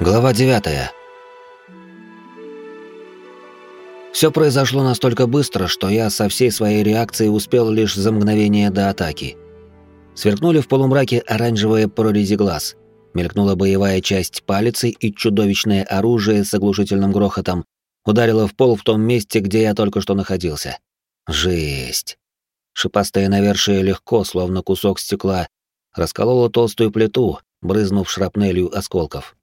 Глава 9. Все произошло настолько быстро, что я со всей своей реакцией успел лишь за мгновение до атаки. Сверкнули в полумраке оранжевые прорези глаз, мелькнула боевая часть палицы и чудовищное оружие с оглушительным грохотом ударило в пол в том месте, где я только что находился. Жесть. Шипастое навершие легко, словно кусок стекла, раскололо толстую плиту, брызнув шрапнелью осколков.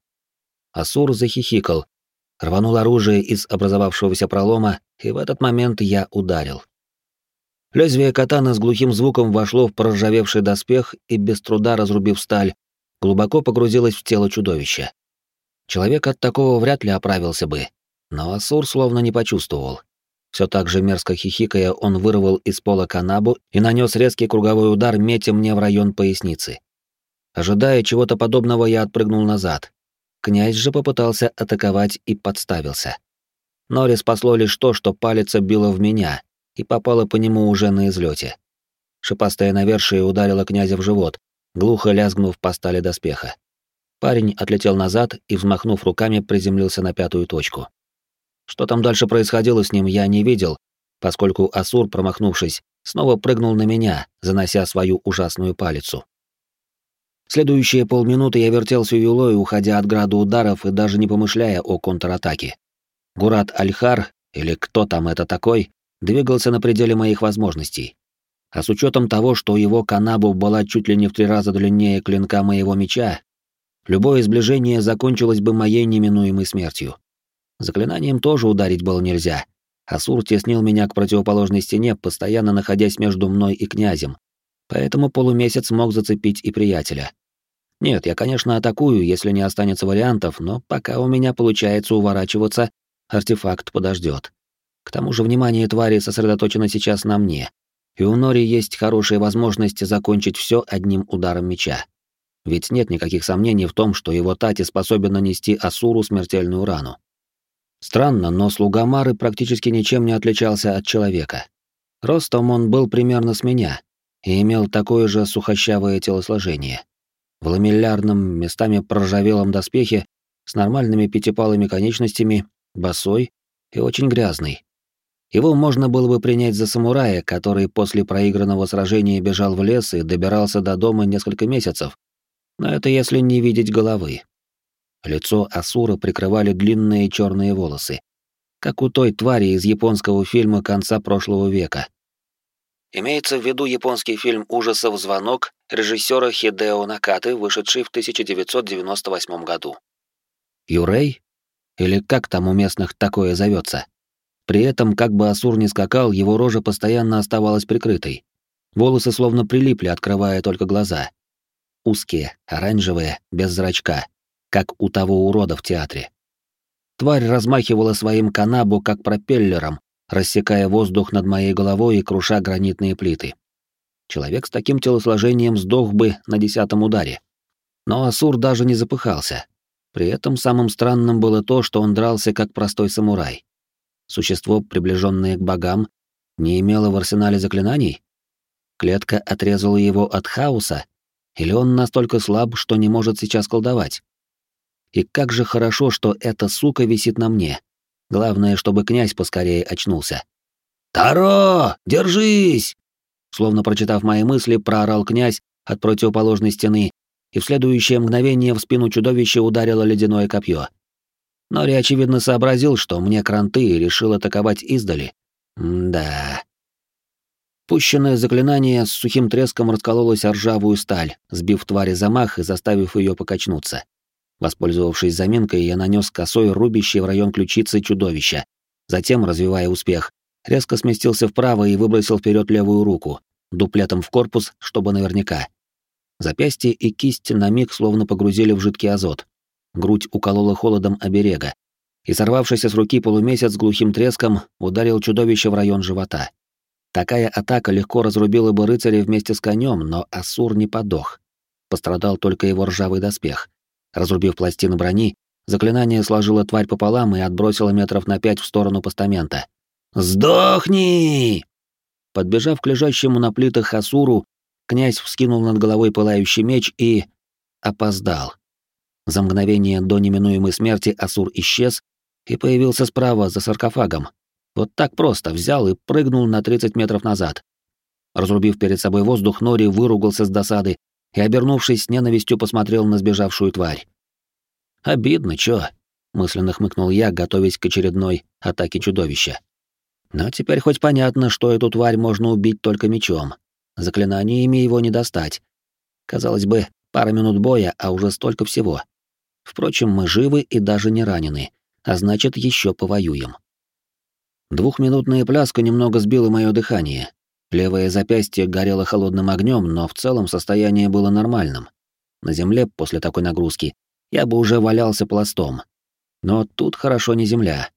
Асур захихикал, рванул оружие из образовавшегося пролома, и в этот момент я ударил. Лезвие катана с глухим звуком вошло в проржавевший доспех и, без труда разрубив сталь, глубоко погрузилось в тело чудовища. Человек от такого вряд ли оправился бы, но Асур словно не почувствовал. Все так же мерзко хихикая, он вырвал из пола канабу и нанес резкий круговой удар, метя мне в район поясницы. Ожидая чего-то подобного, я отпрыгнул назад. Князь же попытался атаковать и подставился. Нори спасло лишь то, что палец била в меня и попала по нему уже на излете. Шипастая навершие ударила князя в живот, глухо лязгнув по стали доспеха. Парень отлетел назад и, взмахнув руками, приземлился на пятую точку. Что там дальше происходило с ним, я не видел, поскольку Асур, промахнувшись, снова прыгнул на меня, занося свою ужасную палицу. Следующие полминуты я вертелся юлой, уходя от града ударов и даже не помышляя о контратаке. Гурат Альхар, или кто там это такой, двигался на пределе моих возможностей. А с учетом того, что его канабу была чуть ли не в три раза длиннее клинка моего меча, любое сближение закончилось бы моей неминуемой смертью. Заклинанием тоже ударить было нельзя. Асур теснил меня к противоположной стене, постоянно находясь между мной и князем, поэтому полумесяц мог зацепить и приятеля. Нет, я, конечно, атакую, если не останется вариантов, но пока у меня получается уворачиваться, артефакт подождет. К тому же внимание твари сосредоточено сейчас на мне, и у Нори есть хорошая возможность закончить все одним ударом меча. Ведь нет никаких сомнений в том, что его Тати способен нанести Асуру смертельную рану. Странно, но слуга Мары практически ничем не отличался от человека. Ростом он был примерно с меня, и имел такое же сухощавое телосложение. В ламеллярном, местами проржавелом доспехе, с нормальными пятипалыми конечностями, босой и очень грязный. Его можно было бы принять за самурая, который после проигранного сражения бежал в лес и добирался до дома несколько месяцев. Но это если не видеть головы. Лицо Асура прикрывали длинные черные волосы, как у той твари из японского фильма конца прошлого века. Имеется в виду японский фильм ужасов «Звонок» режиссера Хидео Накаты, вышедший в 1998 году. Юрей? Или как там у местных такое зовется? При этом, как бы Асур не скакал, его рожа постоянно оставалась прикрытой. Волосы словно прилипли, открывая только глаза. Узкие, оранжевые, без зрачка, как у того урода в театре. Тварь размахивала своим канабу, как пропеллером, рассекая воздух над моей головой и круша гранитные плиты. Человек с таким телосложением сдох бы на десятом ударе. Но Асур даже не запыхался. При этом самым странным было то, что он дрался как простой самурай. Существо, приближенное к богам, не имело в арсенале заклинаний? Клетка отрезала его от хаоса? Или он настолько слаб, что не может сейчас колдовать? И как же хорошо, что эта сука висит на мне. Главное, чтобы князь поскорее очнулся. «Таро, держись!» Словно прочитав мои мысли, проорал князь от противоположной стены, и в следующее мгновение в спину чудовища ударило ледяное копье. Нори, очевидно, сообразил, что мне кранты, и решил атаковать издали. да. Пущенное заклинание с сухим треском раскололось о ржавую сталь, сбив твари замах и заставив ее покачнуться. Воспользовавшись заминкой, я нанес косой рубящий в район ключицы чудовища. Затем, развивая успех, резко сместился вправо и выбросил вперед левую руку, дуплетом в корпус, чтобы наверняка. Запястье и кисть на миг словно погрузили в жидкий азот. Грудь уколола холодом оберега, и сорвавшийся с руки полумесяц с глухим треском ударил чудовище в район живота. Такая атака легко разрубила бы рыцаря вместе с конем, но Асур не подох. Пострадал только его ржавый доспех. Разрубив пластины брони, заклинание сложило тварь пополам и отбросило метров на пять в сторону постамента. «Сдохни!» Подбежав к лежащему на плитах Асуру, князь вскинул над головой пылающий меч и... опоздал. За мгновение до неминуемой смерти Асур исчез и появился справа за саркофагом. Вот так просто взял и прыгнул на 30 метров назад. Разрубив перед собой воздух, Нори выругался с досады и, обернувшись с ненавистью, посмотрел на сбежавшую тварь. «Обидно, чё?» — мысленно хмыкнул я, готовясь к очередной атаке чудовища. «Но теперь хоть понятно, что эту тварь можно убить только мечом. Заклинаниями его не достать. Казалось бы, пара минут боя, а уже столько всего. Впрочем, мы живы и даже не ранены, а значит, еще повоюем. Двухминутная пляска немного сбила мое дыхание. Левое запястье горело холодным огнем, но в целом состояние было нормальным. На земле после такой нагрузки я бы уже валялся пластом. Но тут хорошо не земля.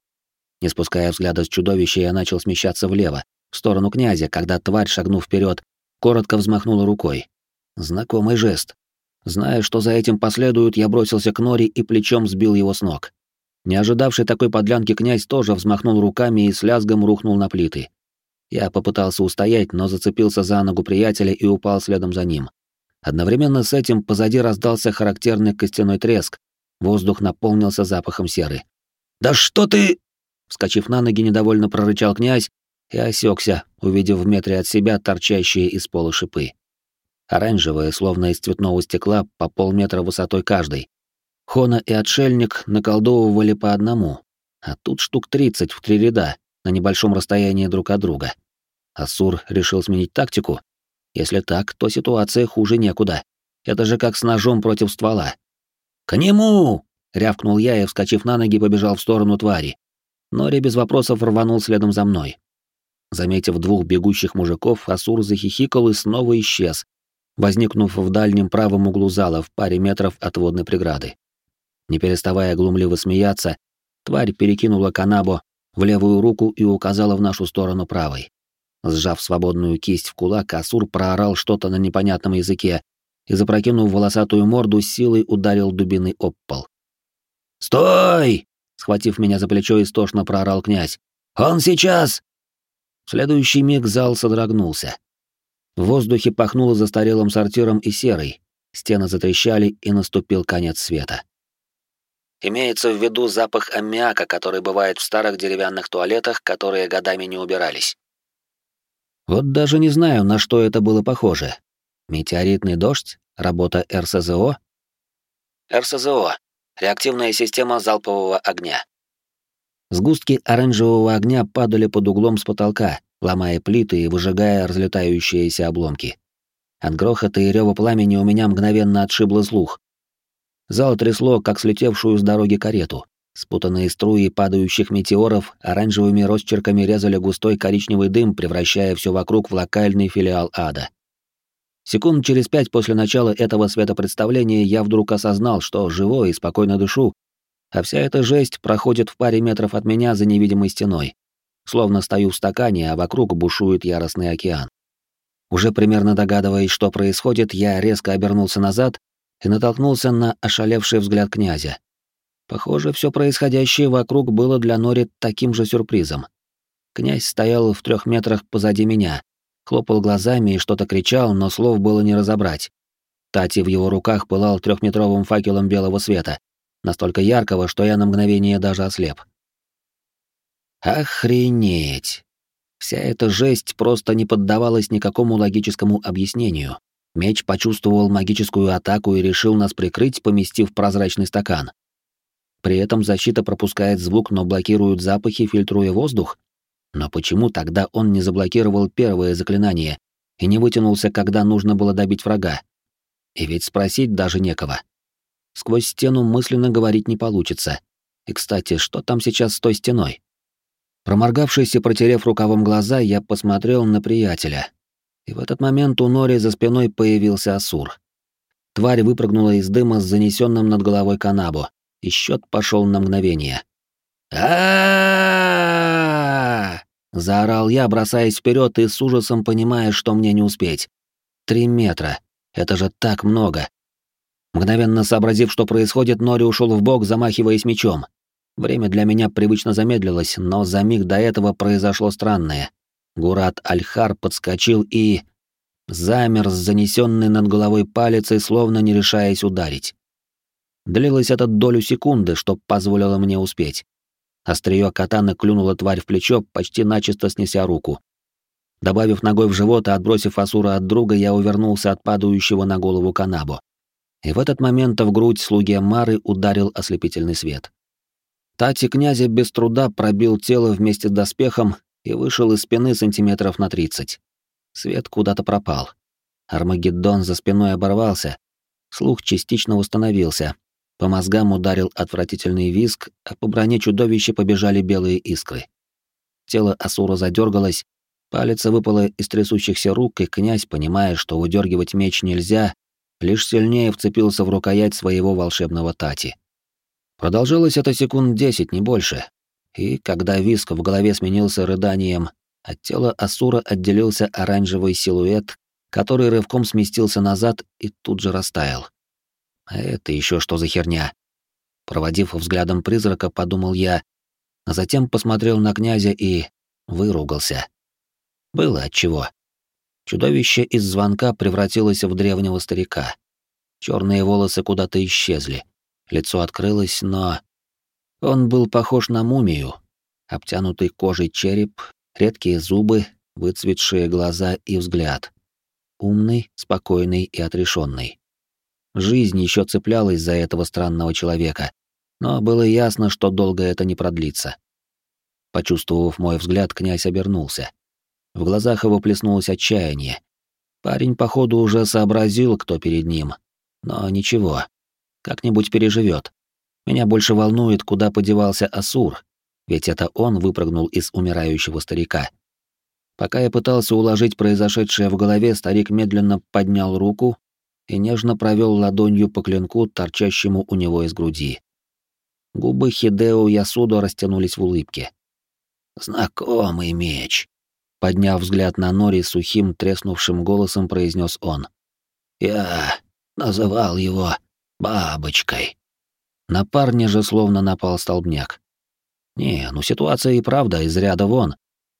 Не спуская взгляда с чудовища, я начал смещаться влево, в сторону князя, когда тварь, шагнув вперед, коротко взмахнула рукой. Знакомый жест. Зная, что за этим последует, я бросился к Нори и плечом сбил его с ног. Не ожидавший такой подлянки князь тоже взмахнул руками и с лязгом рухнул на плиты. Я попытался устоять, но зацепился за ногу приятеля и упал следом за ним. Одновременно с этим позади раздался характерный костяной треск. Воздух наполнился запахом серы. «Да что ты...» Вскочив на ноги, недовольно прорычал князь и осекся, увидев в метре от себя торчащие из пола шипы оранжевые, словно из цветного стекла, по полметра высотой каждый. Хона и отшельник наколдовывали по одному, а тут штук тридцать в три ряда, на небольшом расстоянии друг от друга. Асур решил сменить тактику? Если так, то ситуация хуже некуда. Это же как с ножом против ствола. «К нему!» — рявкнул я и, вскочив на ноги, побежал в сторону твари. Нори без вопросов рванул следом за мной. Заметив двух бегущих мужиков, Асур захихикал и снова исчез, возникнув в дальнем правом углу зала в паре метров от водной преграды. Не переставая глумливо смеяться, тварь перекинула канабу в левую руку и указала в нашу сторону правой. Сжав свободную кисть в кулак, Асур проорал что-то на непонятном языке и, запрокинув волосатую морду, силой ударил дубиной об пол. «Стой!» — схватив меня за плечо, истошно проорал князь. «Он сейчас!» В следующий миг зал содрогнулся. В воздухе пахнуло застарелым сортиром и серой, стены затрещали, и наступил конец света. Имеется в виду запах аммиака, который бывает в старых деревянных туалетах, которые годами не убирались. Вот даже не знаю, на что это было похоже. Метеоритный дождь? Работа РСЗО? РСЗО — реактивная система залпового огня. Сгустки оранжевого огня падали под углом с потолка, ломая плиты и выжигая разлетающиеся обломки. От грохота и рева пламени у меня мгновенно отшибло слух. Зал трясло, как слетевшую с дороги карету. Спутанные струи падающих метеоров оранжевыми росчерками резали густой коричневый дым, превращая все вокруг в локальный филиал ада. Секунд через пять после начала этого светопредставления я вдруг осознал, что живой и спокойно дышу, а вся эта жесть проходит в паре метров от меня за невидимой стеной словно стою в стакане, а вокруг бушует яростный океан. Уже примерно догадываясь, что происходит, я резко обернулся назад и натолкнулся на ошалевший взгляд князя. Похоже, все происходящее вокруг было для Нори таким же сюрпризом. Князь стоял в трех метрах позади меня, хлопал глазами и что-то кричал, но слов было не разобрать. Тати в его руках пылал трехметровым факелом белого света, настолько яркого, что я на мгновение даже ослеп. Охренеть! Вся эта жесть просто не поддавалась никакому логическому объяснению. Меч почувствовал магическую атаку и решил нас прикрыть, поместив прозрачный стакан. При этом защита пропускает звук, но блокирует запахи, фильтруя воздух. Но почему тогда он не заблокировал первое заклинание и не вытянулся, когда нужно было добить врага? И ведь спросить даже некого. Сквозь стену мысленно говорить не получится. И, кстати, что там сейчас с той стеной? Проморгавшись и протерев рукавом глаза, я посмотрел на приятеля. И в этот момент у Нори за спиной появился Асур. Тварь выпрыгнула из дыма с занесенным над головой канабу, и счет пошел на мгновение. а Заорал я, бросаясь вперед и с ужасом понимая, что мне не успеть. Три метра. Это же так много. Мгновенно сообразив, что происходит, Нори ушел в бок, замахиваясь мечом. Время для меня привычно замедлилось, но за миг до этого произошло странное. Гурат Альхар подскочил и... замер с занесенной над головой палицей, словно не решаясь ударить. Длилось это долю секунды, что позволило мне успеть. Остриё катаны клюнула тварь в плечо, почти начисто снеся руку. Добавив ногой в живот и отбросив Асура от друга, я увернулся от падающего на голову канабу. И в этот момент в грудь слуги Мары ударил ослепительный свет. Тати князя без труда пробил тело вместе с доспехом и вышел из спины сантиметров на тридцать. Свет куда-то пропал. Армагеддон за спиной оборвался, слух частично восстановился, по мозгам ударил отвратительный визг, а по броне чудовища побежали белые искры. Тело Асура задергалось, палец выпало из трясущихся рук, и князь, понимая, что удергивать меч нельзя, лишь сильнее вцепился в рукоять своего волшебного тати. Продолжалось это секунд десять, не больше. И когда виск в голове сменился рыданием, от тела Асура отделился оранжевый силуэт, который рывком сместился назад и тут же растаял. А это еще что за херня? Проводив взглядом призрака, подумал я, а затем посмотрел на князя и выругался. Было отчего. Чудовище из звонка превратилось в древнего старика. Черные волосы куда-то исчезли. Лицо открылось, но... Он был похож на мумию. Обтянутый кожей череп, редкие зубы, выцветшие глаза и взгляд. Умный, спокойный и отрешенный. Жизнь еще цеплялась за этого странного человека, но было ясно, что долго это не продлится. Почувствовав мой взгляд, князь обернулся. В глазах его плеснулось отчаяние. Парень, походу, уже сообразил, кто перед ним. Но ничего, как-нибудь переживет. Меня больше волнует, куда подевался Асур, ведь это он выпрыгнул из умирающего старика. Пока я пытался уложить произошедшее в голове, старик медленно поднял руку и нежно провел ладонью по клинку, торчащему у него из груди. Губы Хидео Ясудо растянулись в улыбке. «Знакомый меч», — подняв взгляд на Нори сухим, треснувшим голосом, произнес он. «Я называл его бабочкой». На парня же словно напал столбняк. Не, ну ситуация и правда из ряда вон.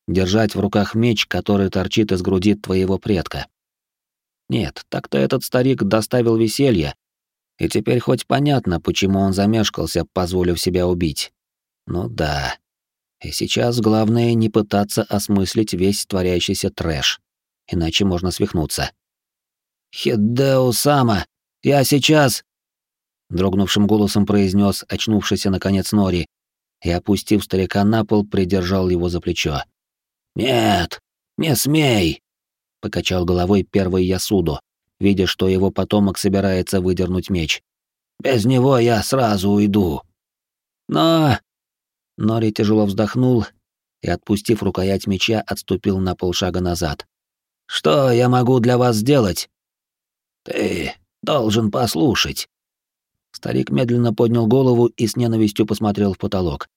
Держать в руках меч, который торчит из груди твоего предка. Нет, так-то этот старик доставил веселье, и теперь хоть понятно, почему он замешкался, позволив себя убить. Ну да. И сейчас главное не пытаться осмыслить весь творящийся трэш, иначе можно свихнуться. «Хидео Сама, я сейчас...» Дрогнувшим голосом произнес очнувшийся наконец Нори и, опустив старика на пол, придержал его за плечо. «Нет, не смей!» — покачал головой первый Ясудо, видя, что его потомок собирается выдернуть меч. «Без него я сразу уйду». «Но...» Нори тяжело вздохнул и, отпустив рукоять меча, отступил на полшага назад. «Что я могу для вас сделать?» «Ты должен послушать». Старик медленно поднял голову и с ненавистью посмотрел в потолок.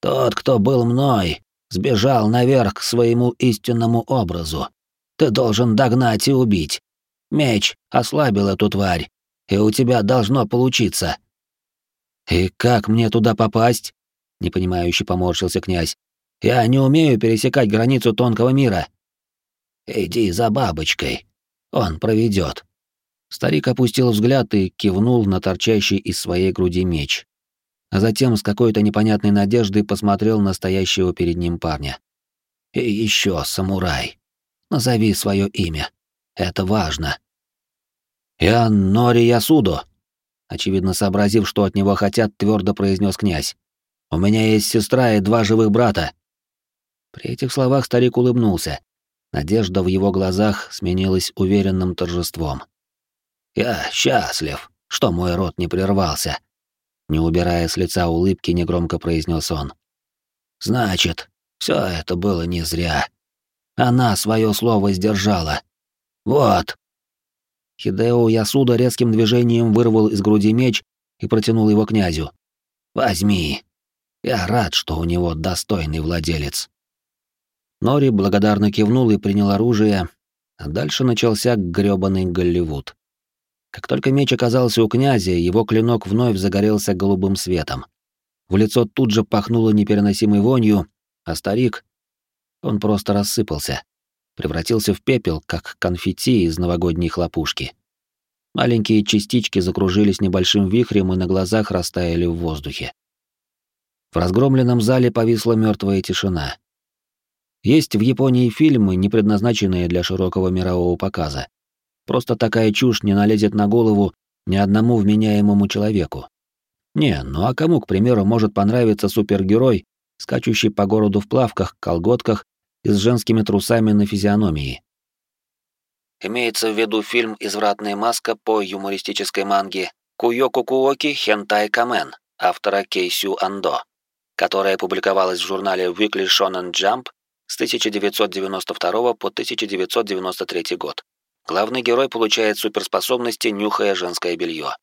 «Тот, кто был мной, сбежал наверх к своему истинному образу. Ты должен догнать и убить. Меч ослабил эту тварь, и у тебя должно получиться». «И как мне туда попасть?» — непонимающе поморщился князь. «Я не умею пересекать границу тонкого мира». «Иди за бабочкой, он проведет. Старик опустил взгляд и кивнул на торчащий из своей груди меч. А затем с какой-то непонятной надеждой посмотрел на стоящего перед ним парня. «И еще, самурай, назови свое имя. Это важно». «Я Нори Ясудо», очевидно сообразив, что от него хотят, твердо произнес князь. «У меня есть сестра и два живых брата». При этих словах старик улыбнулся. Надежда в его глазах сменилась уверенным торжеством. «Я счастлив, что мой рот не прервался», — не убирая с лица улыбки, негромко произнес он. «Значит, все это было не зря. Она свое слово сдержала. Вот». Хидео Ясуда резким движением вырвал из груди меч и протянул его князю. «Возьми. Я рад, что у него достойный владелец». Нори благодарно кивнул и принял оружие, а дальше начался грёбаный Голливуд. Как только меч оказался у князя, его клинок вновь загорелся голубым светом. В лицо тут же пахнуло непереносимой вонью, а старик... Он просто рассыпался, превратился в пепел, как конфетти из новогодней хлопушки. Маленькие частички закружились небольшим вихрем и на глазах растаяли в воздухе. В разгромленном зале повисла мертвая тишина. Есть в Японии фильмы, не предназначенные для широкого мирового показа. Просто такая чушь не налезет на голову ни одному вменяемому человеку. Не, ну а кому, к примеру, может понравиться супергерой, скачущий по городу в плавках, колготках и с женскими трусами на физиономии? Имеется в виду фильм «Извратная маска» по юмористической манге «Куёку Куоки Хентай Камен» автора Кейсю Андо, которая публиковалась в журнале Weekly Shonen Jump с 1992 по 1993 год. Главный герой получает суперспособности, нюхая женское белье.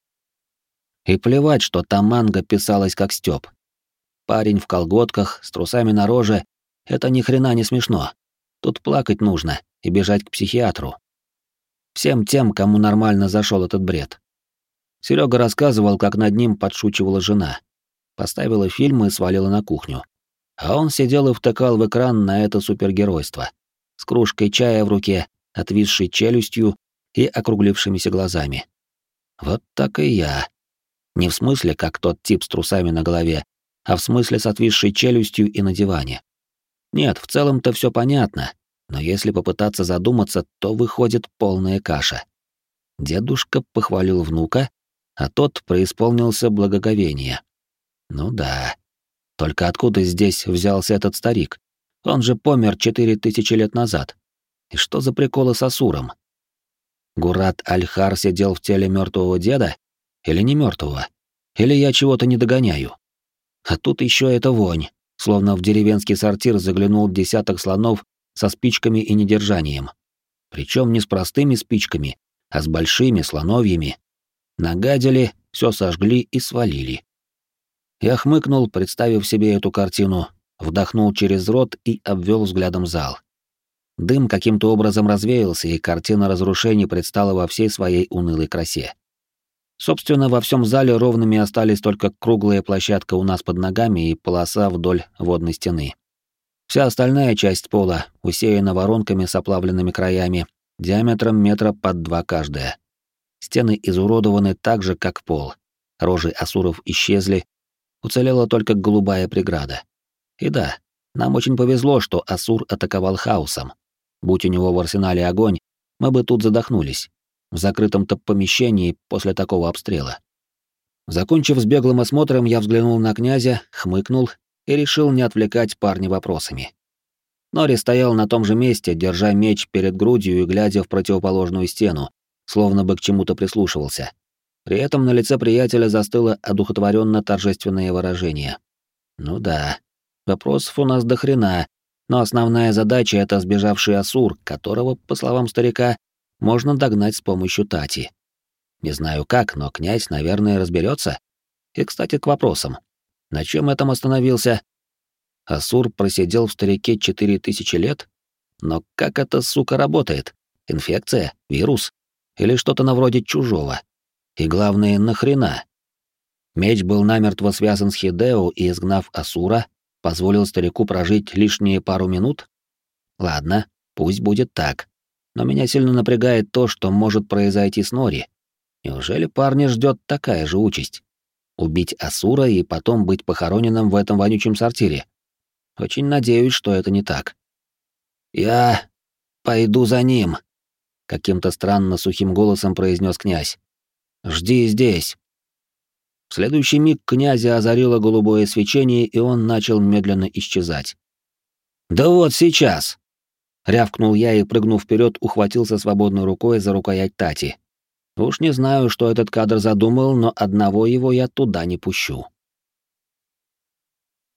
И плевать, что там манга писалась как Стёб. Парень в колготках, с трусами на роже — это ни хрена не смешно. Тут плакать нужно и бежать к психиатру. Всем тем, кому нормально зашел этот бред. Серега рассказывал, как над ним подшучивала жена. Поставила фильм и свалила на кухню. А он сидел и втыкал в экран на это супергеройство. С кружкой чая в руке, отвисшей челюстью и округлившимися глазами. Вот так и я. Не в смысле, как тот тип с трусами на голове, а в смысле с отвисшей челюстью и на диване. Нет, в целом-то все понятно, но если попытаться задуматься, то выходит полная каша. Дедушка похвалил внука, а тот преисполнился благоговения. Ну да, только откуда здесь взялся этот старик? Он же помер четыре тысячи лет назад. И что за приколы с Асуром? Гурат Альхар сидел в теле мертвого деда? Или не мертвого? Или я чего-то не догоняю? А тут еще эта вонь, словно в деревенский сортир заглянул десяток слонов со спичками и недержанием. Причем не с простыми спичками, а с большими слоновьями. Нагадили, все сожгли и свалили. Я хмыкнул, представив себе эту картину, вдохнул через рот и обвел взглядом зал. Дым каким-то образом развеялся, и картина разрушений предстала во всей своей унылой красе. Собственно, во всем зале ровными остались только круглая площадка у нас под ногами и полоса вдоль водной стены. Вся остальная часть пола усеяна воронками с оплавленными краями, диаметром метра под два каждая. Стены изуродованы так же, как пол. Рожи асуров исчезли, Уцелела только голубая преграда. И да, нам очень повезло, что Асур атаковал хаосом. Будь у него в арсенале огонь, мы бы тут задохнулись. В закрытом-то помещении после такого обстрела. Закончив с беглым осмотром, я взглянул на князя, хмыкнул и решил не отвлекать парня вопросами. Нори стоял на том же месте, держа меч перед грудью и глядя в противоположную стену, словно бы к чему-то прислушивался. При этом на лице приятеля застыло одухотворенно торжественное выражение. Ну да, вопросов у нас до хрена, но основная задача — это сбежавший Асур, которого, по словам старика, можно догнать с помощью Тати. Не знаю как, но князь, наверное, разберется. И, кстати, к вопросам. На чем этом остановился? Асур просидел в старике четыре тысячи лет? Но как это, сука, работает? Инфекция? Вирус? Или что-то на вроде чужого? И главное, нахрена? Меч был намертво связан с Хидео и, изгнав Асура, позволил старику прожить лишние пару минут? Ладно, пусть будет так. Но меня сильно напрягает то, что может произойти с Нори. Неужели парня ждет такая же участь? Убить Асура и потом быть похороненным в этом вонючем сортире? Очень надеюсь, что это не так. «Я пойду за ним», — каким-то странно сухим голосом произнес князь. Жди здесь. В следующий миг князя озарило голубое свечение, и он начал медленно исчезать. «Да вот сейчас!» Рявкнул я и, прыгнув вперед, ухватился свободной рукой за рукоять Тати. Уж не знаю, что этот кадр задумал, но одного его я туда не пущу.